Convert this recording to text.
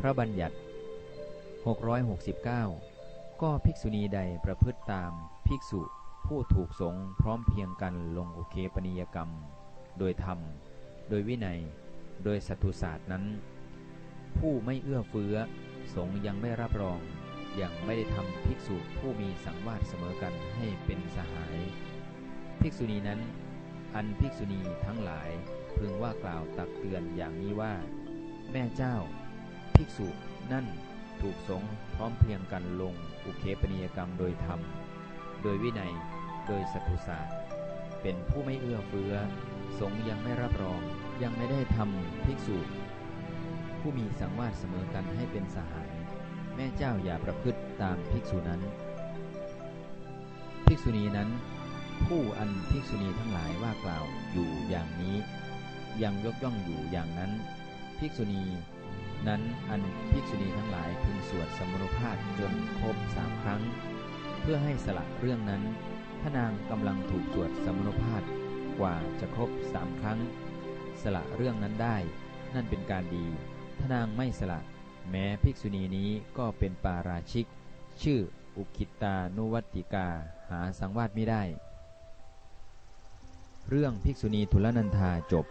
พระบัญญัติ 669 ก็ภิกษุณีใดประพฤติตามภิกษุผู้ถูกสงฆ์พร้อมเพียงกันลงโอเคปนิยกรรม โดยธรรม โดยวินัย โดยสัตุศาสตร์นั้น ผู้ไม่เอื้อเฟื้อ สงฆ์ยังไม่รับรอง ยังไม่ได้ทำภิกษุผู้มีสังวาสเสมอกันให้เป็นสหาย ภิกษุณีนั้น อันภิกษุณีทั้งหลายพึงว่ากล่าวตักเตือนอย่างนี้ว่า แม่เจ้า ภิกษุนั่นถูกสงฆ์พร้อมเพียงกันลงอุเคปนิยกรรมโดยธรรม โดยวินัย โดยสัตุศาสตร์ เป็นผู้ไม่เอื้อเฟื้อ สงฆ์ยังไม่รับรอง ยังไม่ได้ทำภิกษุ ผู้มีสังวาสเสมอกันให้เป็นสหาย แม่เจ้าอย่าประพฤติตามภิกษุนั้น ภิกษุณีนั้น ผู้อันภิกษุณีทั้งหลายว่ากล่าวอยู่อย่างนี้ ยังยกย่องอยู่อย่างนั้น ภิกษุณี นั้นอันภิกษุณีทั้งหลายพึงสวดสมนุภาพจนครบสามครั้ง เพื่อให้สละเรื่องนั้นถ้านางกำลังถูกสวดสมนุภาพกว่าจะครบสามครั้ง สละเรื่องนั้นได้ นั่นเป็นการดีถ้านางไม่สละ แม้ภิกษุณีนี้ก็เป็นปาราชิก ชื่ออุคิตานุวัติกาหาสังวาสไม่ได้ เรื่องภิกษุณีทุลนันธาจบ